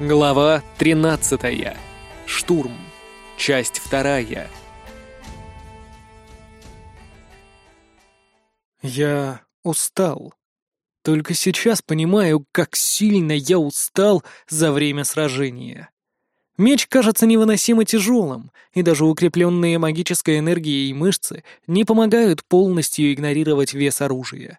Глава 13. Штурм. Часть вторая. Я устал. Только сейчас понимаю, как сильно я устал за время сражения. Меч кажется невыносимо тяжелым, и даже укрепленные магической энергией мышцы не помогают полностью игнорировать вес оружия.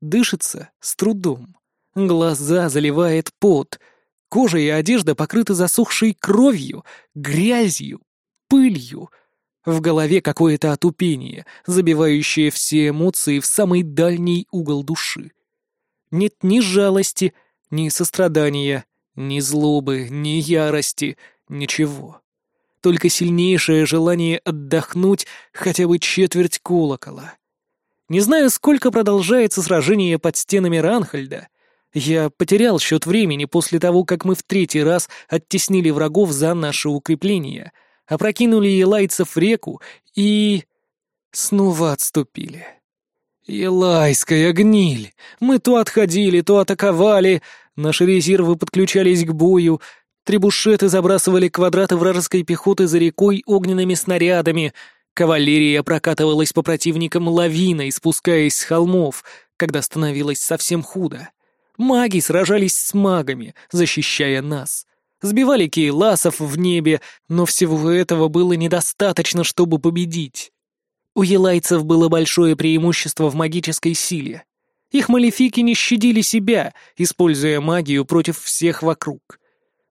Дышится с трудом. Глаза заливает пот — Кожа и одежда покрыты засохшей кровью, грязью, пылью. В голове какое-то отупение, забивающее все эмоции в самый дальний угол души. Нет ни жалости, ни сострадания, ни злобы, ни ярости, ничего. Только сильнейшее желание отдохнуть хотя бы четверть колокола. Не знаю, сколько продолжается сражение под стенами Ранхальда — я потерял счет времени после того, как мы в третий раз оттеснили врагов за наше укрепление, опрокинули елайцев в реку и... снова отступили. Елайская гниль! Мы то отходили, то атаковали, наши резервы подключались к бою, требушеты забрасывали квадраты вражеской пехоты за рекой огненными снарядами, кавалерия прокатывалась по противникам лавиной, спускаясь с холмов, когда становилось совсем худо. Маги сражались с магами, защищая нас. Сбивали кейласов в небе, но всего этого было недостаточно, чтобы победить. У елайцев было большое преимущество в магической силе. Их малефики не щадили себя, используя магию против всех вокруг.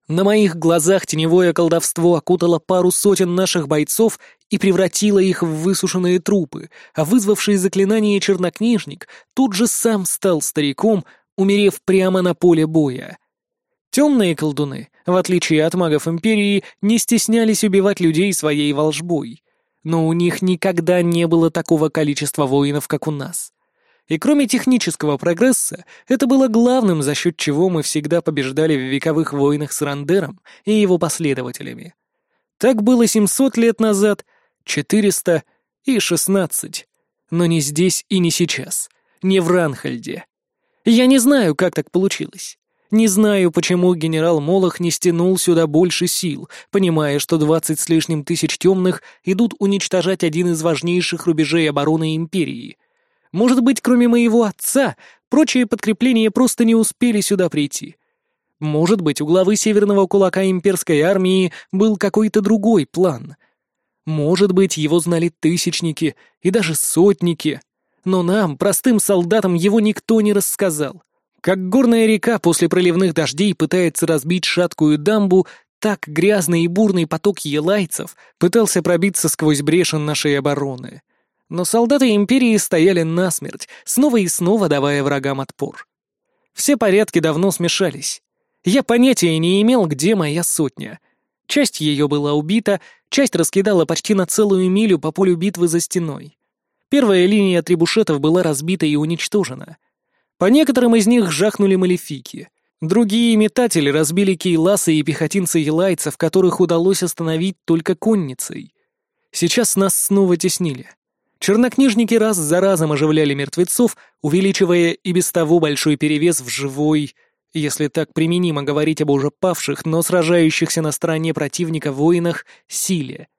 На моих глазах теневое колдовство окутало пару сотен наших бойцов и превратило их в высушенные трупы, а вызвавший заклинание чернокнижник тут же сам стал стариком, умерев прямо на поле боя. Темные колдуны, в отличие от магов Империи, не стеснялись убивать людей своей волжбой. Но у них никогда не было такого количества воинов, как у нас. И кроме технического прогресса, это было главным, за счет чего мы всегда побеждали в вековых войнах с Рандером и его последователями. Так было 700 лет назад, 400 и 16. Но не здесь и не сейчас, не в Ранхальде. Я не знаю, как так получилось. Не знаю, почему генерал Молох не стянул сюда больше сил, понимая, что двадцать с лишним тысяч темных идут уничтожать один из важнейших рубежей обороны Империи. Может быть, кроме моего отца, прочие подкрепления просто не успели сюда прийти. Может быть, у главы северного кулака имперской армии был какой-то другой план. Может быть, его знали тысячники и даже сотники но нам, простым солдатам, его никто не рассказал. Как горная река после проливных дождей пытается разбить шаткую дамбу, так грязный и бурный поток елайцев пытался пробиться сквозь брешен нашей обороны. Но солдаты Империи стояли насмерть, снова и снова давая врагам отпор. Все порядки давно смешались. Я понятия не имел, где моя сотня. Часть ее была убита, часть раскидала почти на целую милю по полю битвы за стеной. Первая линия трибушетов была разбита и уничтожена. По некоторым из них жахнули малефики. Другие метатели разбили кейласы и пехотинцы елайцев, которых удалось остановить только конницей. Сейчас нас снова теснили. Чернокнижники раз за разом оживляли мертвецов, увеличивая и без того большой перевес в живой, если так применимо говорить об уже павших, но сражающихся на стороне противника воинах, силе —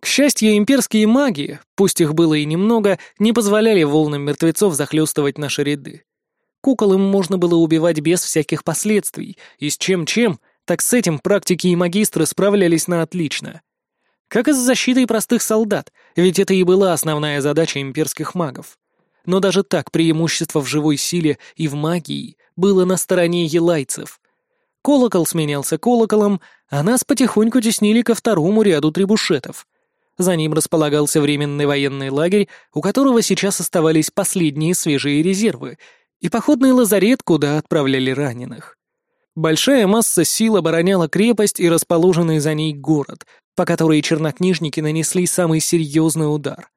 к счастью, имперские маги, пусть их было и немного, не позволяли волнам мертвецов захлестывать наши ряды. Кукол им можно было убивать без всяких последствий, и с чем-чем, так с этим практики и магистры справлялись на отлично. Как и с защитой простых солдат, ведь это и была основная задача имперских магов. Но даже так преимущество в живой силе и в магии было на стороне елайцев. Колокол сменялся колоколом, а нас потихоньку теснили ко второму ряду трибушетов — за ним располагался временный военный лагерь, у которого сейчас оставались последние свежие резервы, и походный лазарет, куда отправляли раненых. Большая масса сил обороняла крепость и расположенный за ней город, по которой чернокнижники нанесли самый серьезный удар.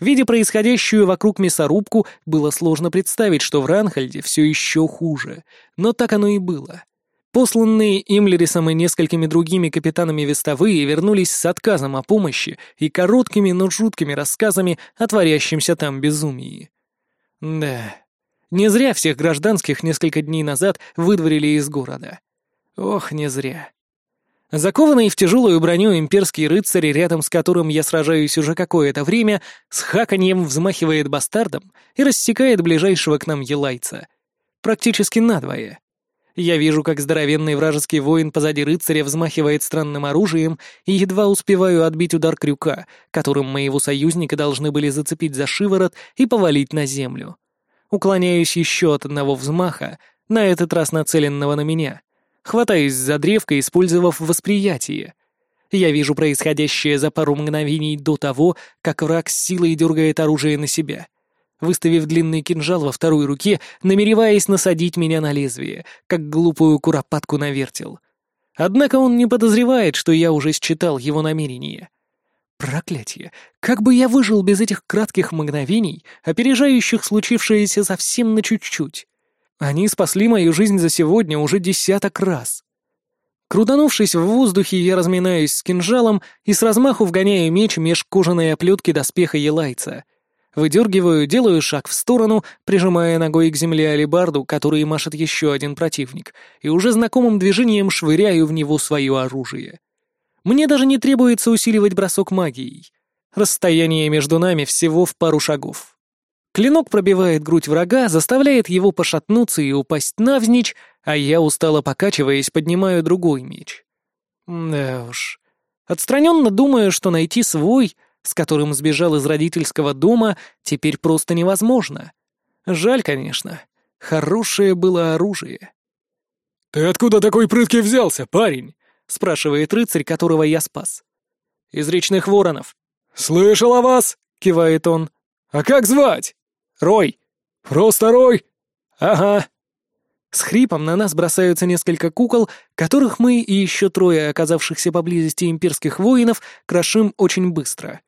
Видя происходящую вокруг мясорубку, было сложно представить, что в Ранхальде все еще хуже, но так оно и было. Посланные Имлерисом и несколькими другими капитанами вестовые вернулись с отказом о помощи и короткими, но жуткими рассказами о творящемся там безумии. Да, не зря всех гражданских несколько дней назад выдворили из города. Ох, не зря. Закованный в тяжелую броню имперский рыцарь, рядом с которым я сражаюсь уже какое-то время, с хаканьем взмахивает бастардом и рассекает ближайшего к нам елайца. Практически надвое. Я вижу, как здоровенный вражеский воин позади рыцаря взмахивает странным оружием и едва успеваю отбить удар крюка, которым моего союзника должны были зацепить за шиворот и повалить на землю. Уклоняюсь еще от одного взмаха, на этот раз нацеленного на меня — хватаюсь за древко, использовав восприятие. Я вижу происходящее за пару мгновений до того, как враг с силой дергает оружие на себя. Выставив длинный кинжал во второй руке, намереваясь насадить меня на лезвие, как глупую куропатку на вертел. Однако он не подозревает, что я уже считал его намерение. Проклятие! Как бы я выжил без этих кратких мгновений, опережающих случившееся совсем на чуть-чуть? Они спасли мою жизнь за сегодня уже десяток раз. Крутанувшись в воздухе, я разминаюсь с кинжалом и с размаху вгоняю меч меж кожаной оплетки доспеха елайца. Выдергиваю, делаю шаг в сторону, прижимая ногой к земле алибарду, который машет еще один противник, и уже знакомым движением швыряю в него свое оружие. Мне даже не требуется усиливать бросок магией. Расстояние между нами всего в пару шагов. Клинок пробивает грудь врага, заставляет его пошатнуться и упасть навзничь, а я, устало покачиваясь, поднимаю другой меч. Да уж. Отстраненно думаю, что найти свой, с которым сбежал из родительского дома, теперь просто невозможно. Жаль, конечно. Хорошее было оружие. «Ты откуда такой прыткий взялся, парень?» — спрашивает рыцарь, которого я спас. «Из речных воронов». «Слышал о вас?» — кивает он. «А как звать?» Рой! Просто Рой! Ага!» С хрипом на нас бросаются несколько кукол, которых мы и еще трое оказавшихся поблизости имперских воинов крошим очень быстро.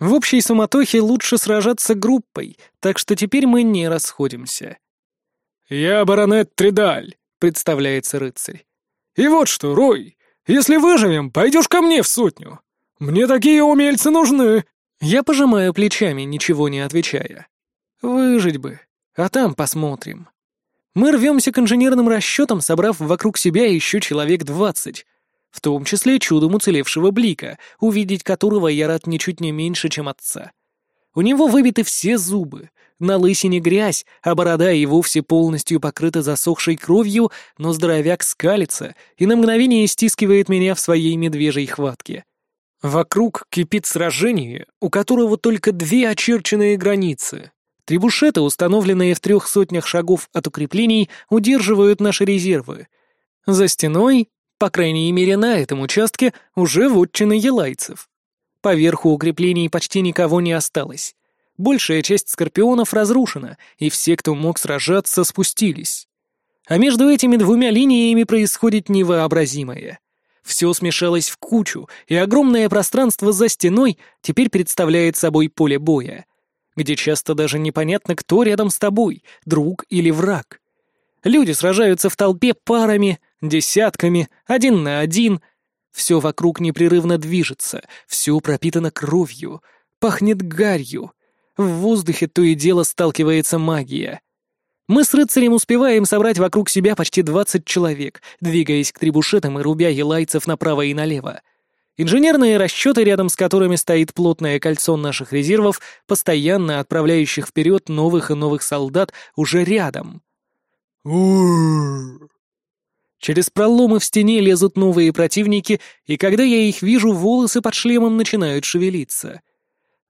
В общей суматохе лучше сражаться группой, так что теперь мы не расходимся. «Я баронет Тридаль», — представляется рыцарь. «И вот что, Рой, если выживем, пойдешь ко мне в сотню. Мне такие умельцы нужны». Я пожимаю плечами, ничего не отвечая. Выжить бы, а там посмотрим. Мы рвемся к инженерным расчетам, собрав вокруг себя еще человек двадцать, в том числе чудом уцелевшего Блика, увидеть которого я рад ничуть не меньше, чем отца. У него выбиты все зубы, на лысине грязь, а борода и вовсе полностью покрыта засохшей кровью, но здоровяк скалится и на мгновение стискивает меня в своей медвежьей хватке. Вокруг кипит сражение, у которого только две очерченные границы Трибушеты, установленные в трех сотнях шагов от укреплений, удерживают наши резервы. За стеной, по крайней мере на этом участке, уже вотчины елайцев. Поверху укреплений почти никого не осталось. Большая часть скорпионов разрушена, и все, кто мог сражаться, спустились. А между этими двумя линиями происходит невообразимое. Все смешалось в кучу, и огромное пространство за стеной теперь представляет собой поле боя где часто даже непонятно, кто рядом с тобой, друг или враг. Люди сражаются в толпе парами, десятками, один на один. Все вокруг непрерывно движется, все пропитано кровью, пахнет гарью. В воздухе то и дело сталкивается магия. Мы с рыцарем успеваем собрать вокруг себя почти двадцать человек, двигаясь к трибушетам и рубя елайцев направо и налево. Инженерные расчеты, рядом с которыми стоит плотное кольцо наших резервов, постоянно отправляющих вперед новых и новых солдат, уже рядом. Через проломы в стене лезут новые противники, и когда я их вижу, волосы под шлемом начинают шевелиться.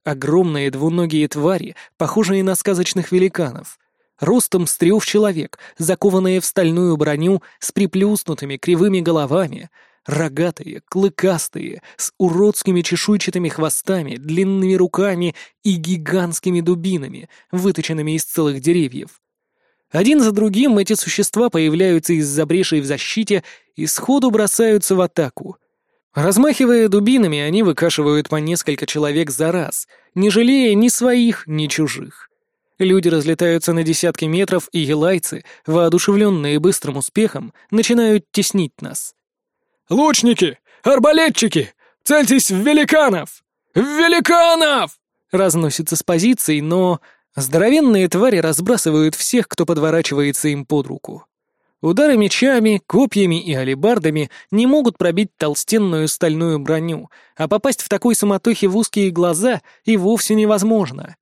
Огромные двуногие твари, похожие на сказочных великанов. Ростом с трех человек, закованные в стальную броню, с приплюснутыми кривыми головами — Рогатые, клыкастые, с уродскими чешуйчатыми хвостами, длинными руками и гигантскими дубинами, выточенными из целых деревьев. Один за другим эти существа появляются из-за брешей в защите и сходу бросаются в атаку. Размахивая дубинами, они выкашивают по несколько человек за раз, не жалея ни своих, ни чужих. Люди разлетаются на десятки метров, и елайцы, воодушевленные быстрым успехом, начинают теснить нас. «Лучники! Арбалетчики! Цельтесь в великанов! В великанов!» Разносится с позиций, но здоровенные твари разбрасывают всех, кто подворачивается им под руку. Удары мечами, копьями и алебардами не могут пробить толстенную стальную броню, а попасть в такой суматохе в узкие глаза и вовсе невозможно.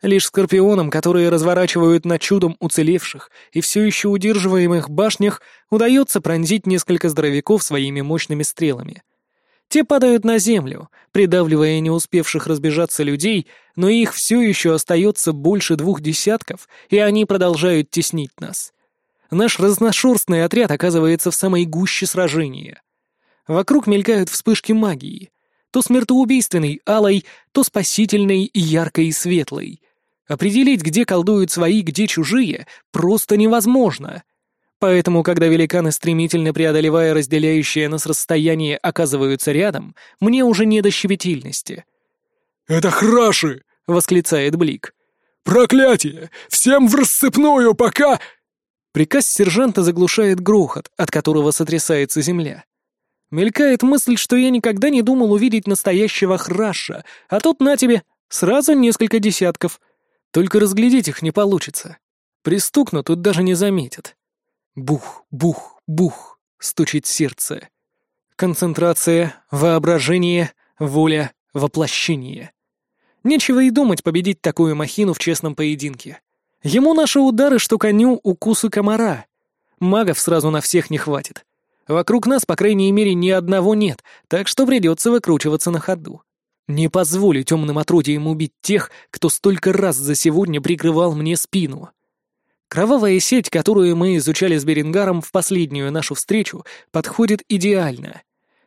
Лишь скорпионам, которые разворачивают на чудом уцелевших и все еще удерживаемых башнях, удается пронзить несколько здоровяков своими мощными стрелами. Те падают на землю, придавливая не успевших разбежаться людей, но их все еще остается больше двух десятков, и они продолжают теснить нас. Наш разношерстный отряд оказывается в самой гуще сражения. Вокруг мелькают вспышки магии. То смертоубийственной, алой, то спасительной, яркой и светлой. Определить, где колдуют свои, где чужие, просто невозможно. Поэтому, когда великаны, стремительно преодолевая разделяющее нас расстояние, оказываются рядом, мне уже не до щепетильности. «Это храши!» — восклицает Блик. «Проклятие! Всем в рассыпную, пока...» Приказ сержанта заглушает грохот, от которого сотрясается земля. Мелькает мысль, что я никогда не думал увидеть настоящего храша, а тут на тебе сразу несколько десятков. Только разглядеть их не получится. Пристукну, тут даже не заметят. Бух, бух, бух, стучит сердце. Концентрация, воображение, воля, воплощение. Нечего и думать победить такую махину в честном поединке. Ему наши удары, что коню укусы комара. Магов сразу на всех не хватит. Вокруг нас, по крайней мере, ни одного нет, так что придется выкручиваться на ходу. Не позволю темным отродьям убить тех, кто столько раз за сегодня прикрывал мне спину. Кровавая сеть, которую мы изучали с Берингаром в последнюю нашу встречу, подходит идеально.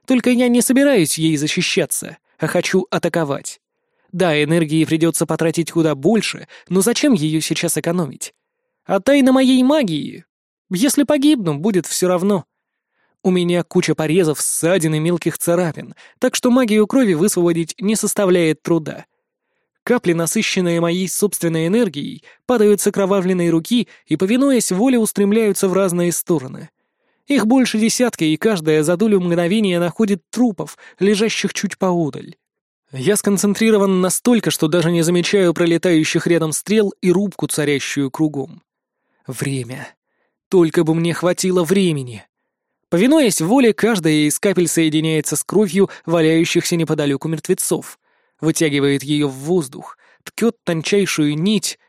Только я не собираюсь ей защищаться, а хочу атаковать. Да, энергии придется потратить куда больше, но зачем ее сейчас экономить? А тайна моей магии? Если погибну, будет все равно. У меня куча порезов, ссадин и мелких царапин, так что магию крови высвободить не составляет труда. Капли, насыщенные моей собственной энергией, падают с окровавленной руки и, повинуясь воле, устремляются в разные стороны. Их больше десятка, и каждая за долю мгновения находит трупов, лежащих чуть поодаль. Я сконцентрирован настолько, что даже не замечаю пролетающих рядом стрел и рубку, царящую кругом. Время. Только бы мне хватило времени. Повинуясь воле, каждая из капель соединяется с кровью валяющихся неподалеку мертвецов, вытягивает ее в воздух, ткет тончайшую нить.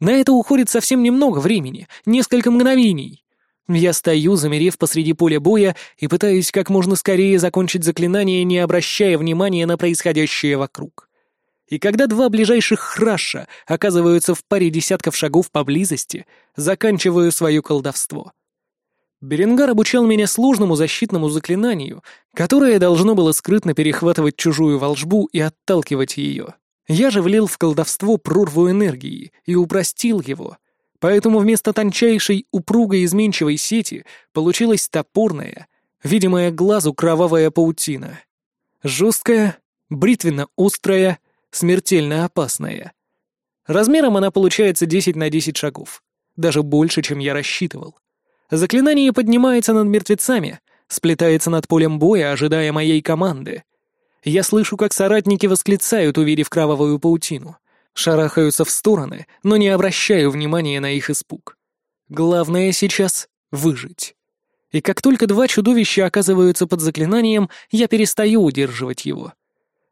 На это уходит совсем немного времени, несколько мгновений. Я стою, замерев посреди поля боя, и пытаюсь как можно скорее закончить заклинание, не обращая внимания на происходящее вокруг. И когда два ближайших храша оказываются в паре десятков шагов поблизости, заканчиваю свое колдовство. Беренгар обучал меня сложному защитному заклинанию, которое должно было скрытно перехватывать чужую волжбу и отталкивать ее. Я же влил в колдовство прорву энергии и упростил его, Поэтому вместо тончайшей, упругой изменчивой сети получилась топорная, видимая глазу кровавая паутина. Жесткая, бритвенно-острая, смертельно опасная. Размером она получается 10 на 10 шагов. Даже больше, чем я рассчитывал. Заклинание поднимается над мертвецами, сплетается над полем боя, ожидая моей команды. Я слышу, как соратники восклицают, увидев кровавую паутину. Шарахаются в стороны, но не обращаю внимания на их испуг. Главное сейчас — выжить. И как только два чудовища оказываются под заклинанием, я перестаю удерживать его.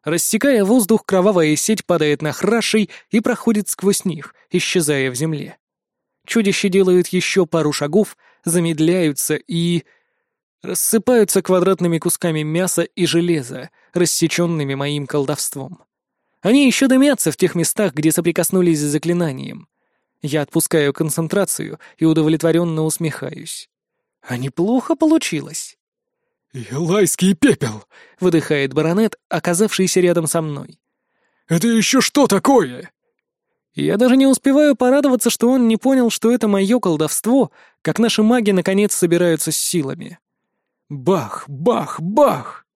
Рассекая воздух, кровавая сеть падает на храшей и проходит сквозь них, исчезая в земле. Чудища делают еще пару шагов, замедляются и... рассыпаются квадратными кусками мяса и железа, рассеченными моим колдовством. Они еще дымятся в тех местах, где соприкоснулись с заклинанием. Я отпускаю концентрацию и удовлетворенно усмехаюсь. А неплохо получилось. «Елайский пепел!» — выдыхает баронет, оказавшийся рядом со мной. «Это еще что такое?» Я даже не успеваю порадоваться, что он не понял, что это мое колдовство, как наши маги наконец собираются с силами. Бах, бах, бах!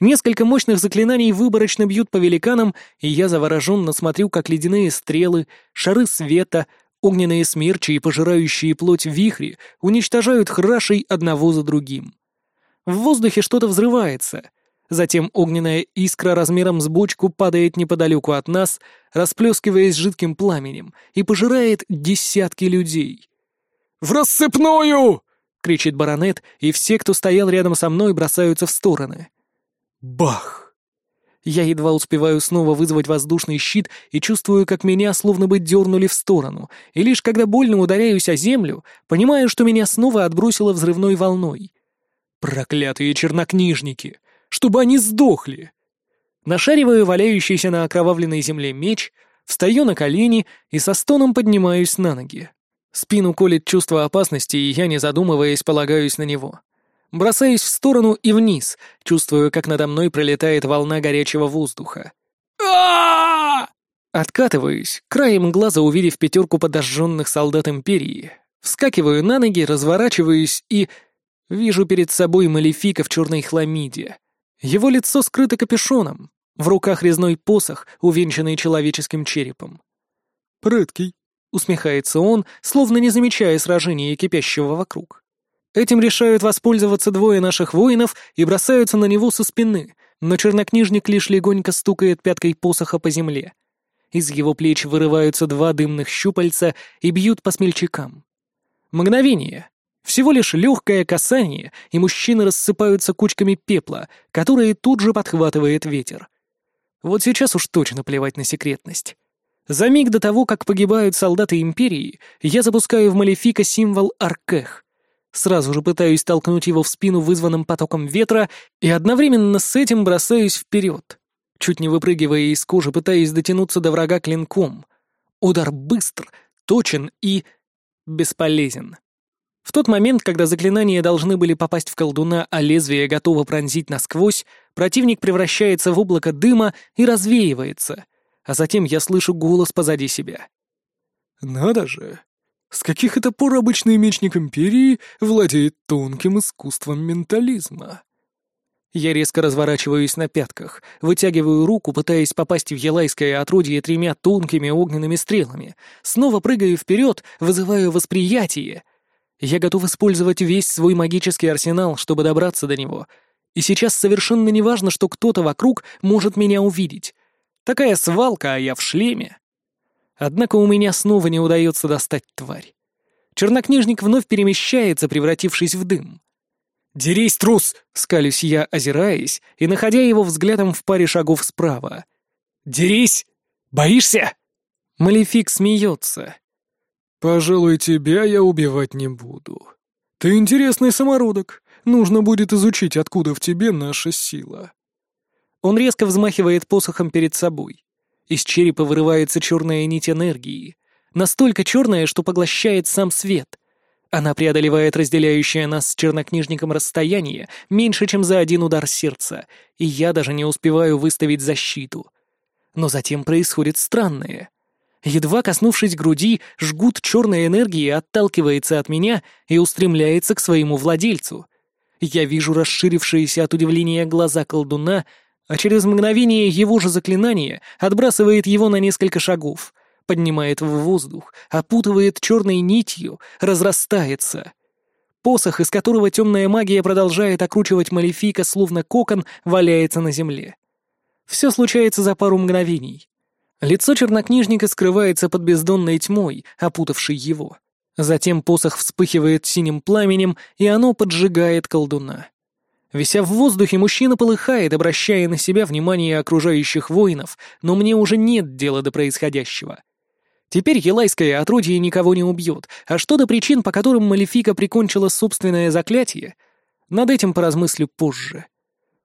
Несколько мощных заклинаний выборочно бьют по великанам, и я завороженно смотрю, как ледяные стрелы, шары света, огненные смерчи и пожирающие плоть вихри уничтожают храшей одного за другим. В воздухе что-то взрывается. Затем огненная искра размером с бочку падает неподалеку от нас, расплескиваясь жидким пламенем, и пожирает десятки людей. «В рассыпную!» — кричит баронет, и все, кто стоял рядом со мной, бросаются в стороны. Бах! Я едва успеваю снова вызвать воздушный щит и чувствую, как меня словно бы дернули в сторону, и лишь когда больно ударяюсь о землю, понимаю, что меня снова отбросило взрывной волной. Проклятые чернокнижники! Чтобы они сдохли! Нашариваю валяющийся на окровавленной земле меч, встаю на колени и со стоном поднимаюсь на ноги. Спину колет чувство опасности, и я, не задумываясь, полагаюсь на него. Бросаюсь в сторону и вниз, чувствую, как надо мной пролетает волна горячего воздуха. а Откатываюсь, краем глаза увидев пятерку подожженных солдат Империи. Вскакиваю на ноги, разворачиваюсь и... Вижу перед собой Малефика в черной хламиде. Его лицо скрыто капюшоном, в руках резной посох, увенчанный человеческим черепом. «Прыткий», — усмехается он, словно не замечая сражения кипящего вокруг. Этим решают воспользоваться двое наших воинов и бросаются на него со спины, но чернокнижник лишь легонько стукает пяткой посоха по земле. Из его плеч вырываются два дымных щупальца и бьют по смельчакам. Мгновение. Всего лишь легкое касание, и мужчины рассыпаются кучками пепла, которые тут же подхватывает ветер. Вот сейчас уж точно плевать на секретность. За миг до того, как погибают солдаты Империи, я запускаю в Малефика символ Аркех. Сразу же пытаюсь толкнуть его в спину вызванным потоком ветра и одновременно с этим бросаюсь вперед. Чуть не выпрыгивая из кожи, пытаясь дотянуться до врага клинком. Удар быстр, точен и... бесполезен. В тот момент, когда заклинания должны были попасть в колдуна, а лезвие готово пронзить насквозь, противник превращается в облако дыма и развеивается, а затем я слышу голос позади себя. «Надо же! С каких это пор обычный мечник Империи владеет тонким искусством ментализма?» Я резко разворачиваюсь на пятках, вытягиваю руку, пытаясь попасть в елайское отродье тремя тонкими огненными стрелами, снова прыгаю вперед, вызываю восприятие. Я готов использовать весь свой магический арсенал, чтобы добраться до него. И сейчас совершенно не важно, что кто-то вокруг может меня увидеть. Такая свалка, а я в шлеме. Однако у меня снова не удается достать тварь. Чернокнижник вновь перемещается, превратившись в дым. «Дерись, трус!» — скалюсь я, озираясь и находя его взглядом в паре шагов справа. «Дерись! Боишься?» Малефик смеется. «Пожалуй, тебя я убивать не буду. Ты интересный самородок. Нужно будет изучить, откуда в тебе наша сила». Он резко взмахивает посохом перед собой. Из черепа вырывается черная нить энергии. Настолько черная, что поглощает сам свет. Она преодолевает разделяющее нас с чернокнижником расстояние меньше, чем за один удар сердца, и я даже не успеваю выставить защиту. Но затем происходит странное. Едва коснувшись груди, жгут черной энергии отталкивается от меня и устремляется к своему владельцу. Я вижу расширившиеся от удивления глаза колдуна, а через мгновение его же заклинание отбрасывает его на несколько шагов, поднимает в воздух, опутывает черной нитью, разрастается. Посох, из которого темная магия продолжает окручивать Малефика, словно кокон, валяется на земле. Все случается за пару мгновений. Лицо чернокнижника скрывается под бездонной тьмой, опутавшей его. Затем посох вспыхивает синим пламенем, и оно поджигает колдуна. Вися в воздухе, мужчина полыхает, обращая на себя внимание окружающих воинов, но мне уже нет дела до происходящего. Теперь елайское отродье никого не убьет, а что до причин, по которым Малефика прикончила собственное заклятие, над этим поразмыслю позже.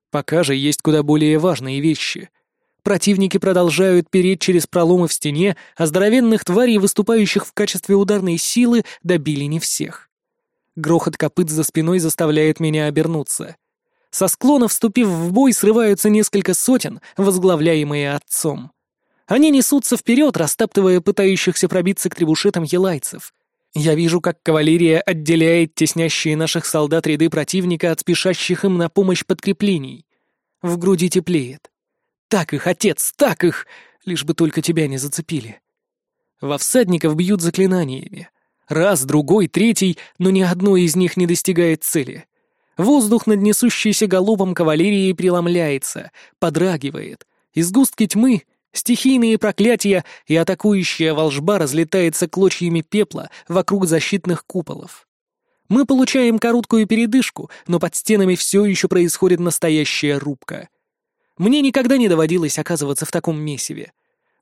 Пока же есть куда более важные вещи. Противники продолжают переть через проломы в стене, а здоровенных тварей, выступающих в качестве ударной силы, добили не всех. Грохот копыт за спиной заставляет меня обернуться. Со склона, вступив в бой, срываются несколько сотен, возглавляемые отцом. Они несутся вперед, растаптывая пытающихся пробиться к требушетам елайцев. Я вижу, как кавалерия отделяет теснящие наших солдат ряды противника от спешащих им на помощь подкреплений. В груди теплеет. Так их, отец, так их! Лишь бы только тебя не зацепили. Во всадников бьют заклинаниями. Раз, другой, третий, но ни одно из них не достигает цели. Воздух над несущейся галопом кавалерии преломляется, подрагивает. Из густки тьмы стихийные проклятия и атакующая волжба разлетается клочьями пепла вокруг защитных куполов. Мы получаем короткую передышку, но под стенами все еще происходит настоящая рубка. Мне никогда не доводилось оказываться в таком месиве.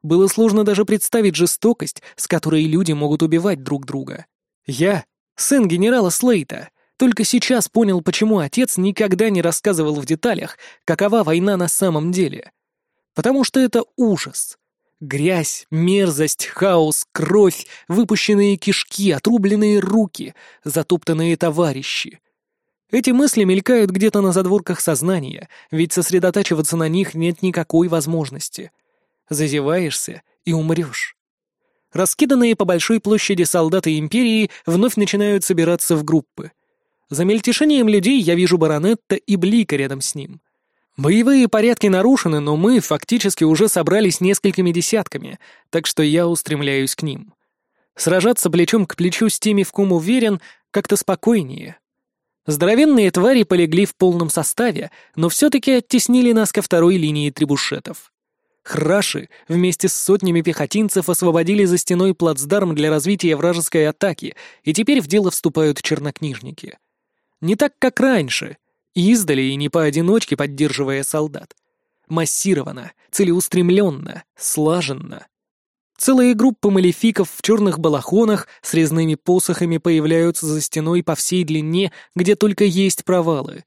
Было сложно даже представить жестокость, с которой люди могут убивать друг друга. Я, сын генерала Слейта, только сейчас понял, почему отец никогда не рассказывал в деталях, какова война на самом деле. Потому что это ужас. Грязь, мерзость, хаос, кровь, выпущенные кишки, отрубленные руки, затоптанные товарищи. Эти мысли мелькают где-то на задворках сознания, ведь сосредотачиваться на них нет никакой возможности. Зазеваешься и умрешь. Раскиданные по большой площади солдаты Империи вновь начинают собираться в группы. За мельтешением людей я вижу баронетта и Блика рядом с ним. Боевые порядки нарушены, но мы фактически уже собрались несколькими десятками, так что я устремляюсь к ним. Сражаться плечом к плечу с теми, в ком уверен, как-то спокойнее. Здоровенные твари полегли в полном составе, но все-таки оттеснили нас ко второй линии трибушетов. Храши вместе с сотнями пехотинцев освободили за стеной плацдарм для развития вражеской атаки, и теперь в дело вступают чернокнижники. Не так, как раньше, издали и не поодиночке поддерживая солдат. Массированно, целеустремленно, слаженно. Целые группы малефиков в черных балахонах с резными посохами появляются за стеной по всей длине, где только есть провалы.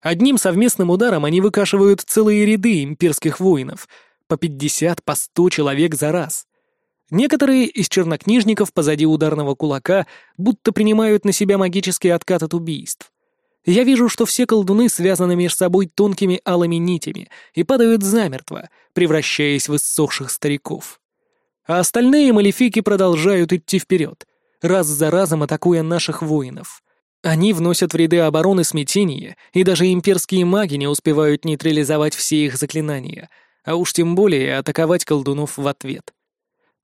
Одним совместным ударом они выкашивают целые ряды имперских воинов, по пятьдесят, по сто человек за раз. Некоторые из чернокнижников позади ударного кулака будто принимают на себя магический откат от убийств. Я вижу, что все колдуны связаны между собой тонкими алыми нитями и падают замертво, превращаясь в иссохших стариков. А остальные малефики продолжают идти вперед, раз за разом атакуя наших воинов. Они вносят в ряды обороны смятение, и даже имперские маги не успевают нейтрализовать все их заклинания, а уж тем более атаковать колдунов в ответ.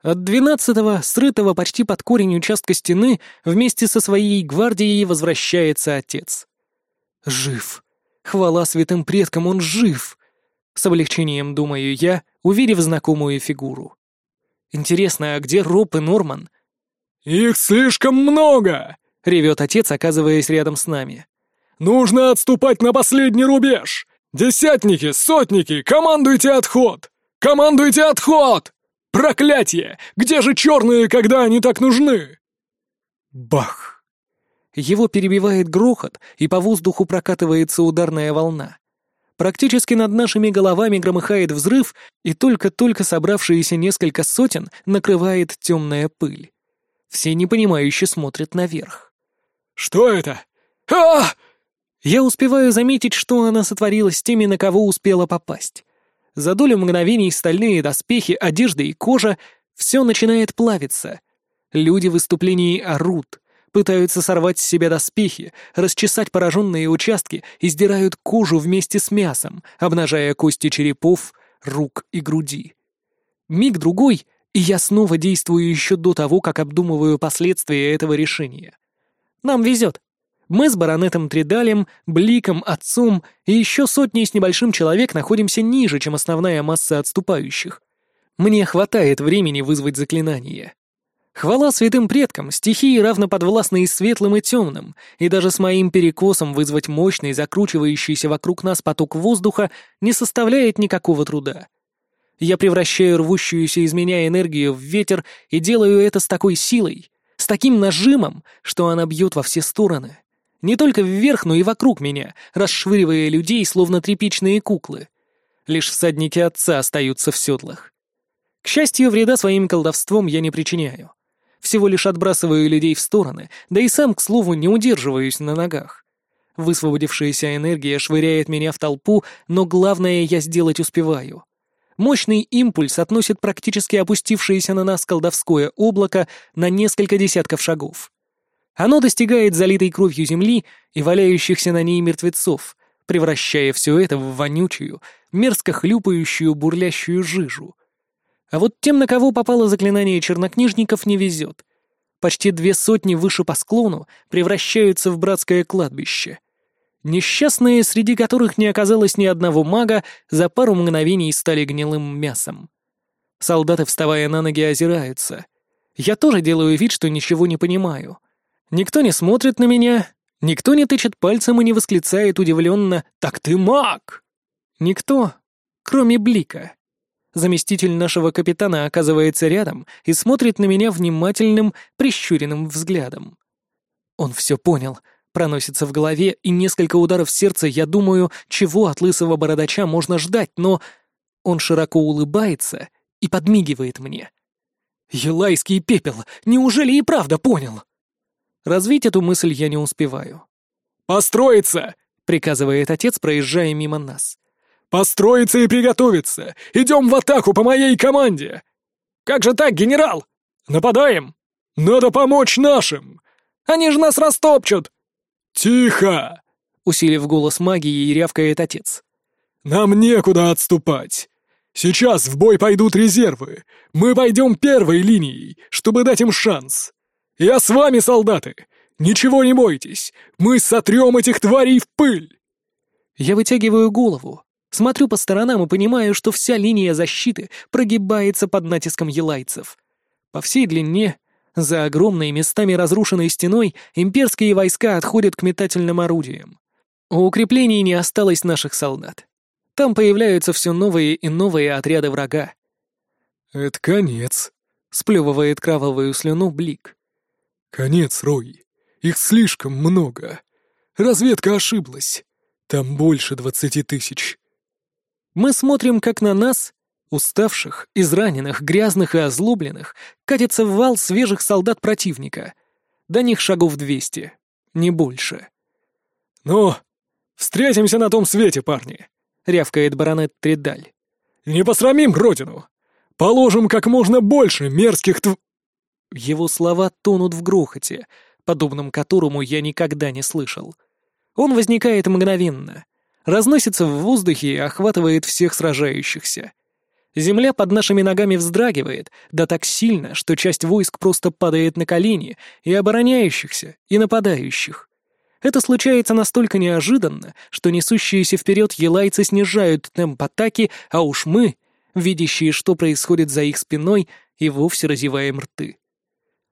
От двенадцатого, срытого почти под корень участка стены, вместе со своей гвардией возвращается отец. Жив. Хвала святым предкам, он жив. С облегчением думаю я, увидев знакомую фигуру. Интересно, а где Роб и Норман? «Их слишком много!» — ревет отец, оказываясь рядом с нами. «Нужно отступать на последний рубеж! Десятники, сотники, командуйте отход! Командуйте отход! Проклятие! Где же черные, когда они так нужны?» Бах! Его перебивает грохот, и по воздуху прокатывается ударная волна. Практически над нашими головами громыхает взрыв, и только-только собравшиеся несколько сотен накрывает темная пыль. Все непонимающе смотрят наверх. «Что это? а Я успеваю заметить, что она сотворила с теми, на кого успела попасть. За долю мгновений стальные доспехи, одежда и кожа — все начинает плавиться. Люди в выступлении орут, пытаются сорвать с себя доспехи, расчесать пораженные участки и сдирают кожу вместе с мясом, обнажая кости черепов, рук и груди. Миг-другой, и я снова действую еще до того, как обдумываю последствия этого решения. Нам везет. Мы с баронетом Тридалем, Бликом, Отцом и еще сотней с небольшим человек находимся ниже, чем основная масса отступающих. Мне хватает времени вызвать заклинание. Хвала святым предкам, стихии равноподвластны и светлым, и темным, и даже с моим перекосом вызвать мощный, закручивающийся вокруг нас поток воздуха не составляет никакого труда. Я превращаю рвущуюся из меня энергию в ветер и делаю это с такой силой, с таким нажимом, что она бьет во все стороны. Не только вверх, но и вокруг меня, расшвыривая людей, словно тряпичные куклы. Лишь всадники отца остаются в седлах. К счастью, вреда своим колдовством я не причиняю всего лишь отбрасываю людей в стороны, да и сам, к слову, не удерживаюсь на ногах. Высвободившаяся энергия швыряет меня в толпу, но главное я сделать успеваю. Мощный импульс относит практически опустившееся на нас колдовское облако на несколько десятков шагов. Оно достигает залитой кровью земли и валяющихся на ней мертвецов, превращая все это в вонючую, мерзко хлюпающую бурлящую жижу. А вот тем, на кого попало заклинание чернокнижников, не везет. Почти две сотни выше по склону превращаются в братское кладбище. Несчастные, среди которых не оказалось ни одного мага, за пару мгновений стали гнилым мясом. Солдаты, вставая на ноги, озираются. Я тоже делаю вид, что ничего не понимаю. Никто не смотрит на меня, никто не тычет пальцем и не восклицает удивленно «Так ты маг!» Никто, кроме Блика. Заместитель нашего капитана оказывается рядом и смотрит на меня внимательным, прищуренным взглядом. Он все понял, проносится в голове, и несколько ударов сердца я думаю, чего от лысого бородача можно ждать, но он широко улыбается и подмигивает мне. «Елайский пепел! Неужели и правда понял?» Развить эту мысль я не успеваю. «Построиться!» — приказывает отец, проезжая мимо нас. «Построиться и приготовиться! Идем в атаку по моей команде!» «Как же так, генерал? Нападаем! Надо помочь нашим! Они же нас растопчут!» «Тихо!» — усилив голос магии, рявкает отец. «Нам некуда отступать. Сейчас в бой пойдут резервы. Мы пойдем первой линией, чтобы дать им шанс. Я с вами, солдаты! Ничего не бойтесь! Мы сотрем этих тварей в пыль!» Я вытягиваю голову, смотрю по сторонам и понимаю, что вся линия защиты прогибается под натиском елайцев. По всей длине, за огромной местами разрушенной стеной, имперские войска отходят к метательным орудиям. У укреплений не осталось наших солдат. Там появляются все новые и новые отряды врага. «Это конец», — сплевывает кровавую слюну Блик. «Конец, Рой. Их слишком много. Разведка ошиблась. Там больше двадцати тысяч». Мы смотрим, как на нас, уставших, израненных, грязных и озлобленных, катится в вал свежих солдат противника. До них шагов двести, не больше. «Ну, встретимся на том свете, парни!» — рявкает баронет Тридаль. «Не посрамим родину! Положим как можно больше мерзких тв...» Его слова тонут в грохоте, подобном которому я никогда не слышал. Он возникает мгновенно, разносится в воздухе и охватывает всех сражающихся. Земля под нашими ногами вздрагивает, да так сильно, что часть войск просто падает на колени, и обороняющихся, и нападающих. Это случается настолько неожиданно, что несущиеся вперед елайцы снижают темп атаки, а уж мы, видящие, что происходит за их спиной, и вовсе разеваем рты.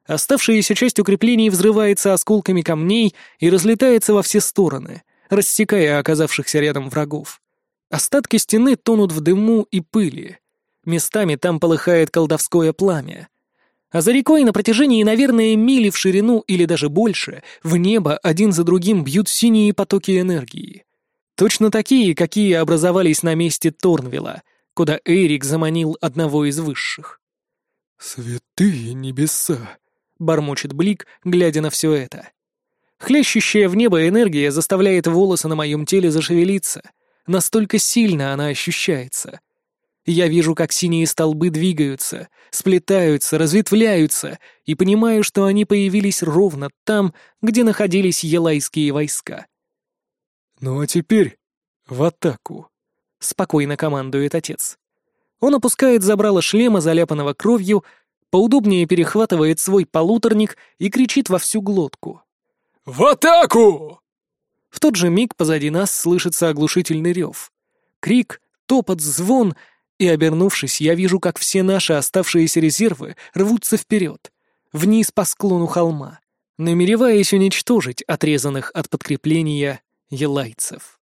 Оставшаяся часть укреплений взрывается осколками камней и разлетается во все стороны, рассекая оказавшихся рядом врагов. Остатки стены тонут в дыму и пыли. Местами там полыхает колдовское пламя. А за рекой на протяжении, наверное, мили в ширину или даже больше, в небо один за другим бьют синие потоки энергии. Точно такие, какие образовались на месте Торнвилла, куда Эрик заманил одного из высших. «Святые небеса!» — бормочет Блик, глядя на все это. Хлещущая в небо энергия заставляет волосы на моем теле зашевелиться. Настолько сильно она ощущается. Я вижу, как синие столбы двигаются, сплетаются, разветвляются, и понимаю, что они появились ровно там, где находились елайские войска. «Ну а теперь в атаку», — спокойно командует отец. Он опускает забрало шлема, заляпанного кровью, поудобнее перехватывает свой полуторник и кричит во всю глотку. «В атаку!» В тот же миг позади нас слышится оглушительный рев. Крик, топот, звон, и, обернувшись, я вижу, как все наши оставшиеся резервы рвутся вперед, вниз по склону холма, намереваясь уничтожить отрезанных от подкрепления елайцев.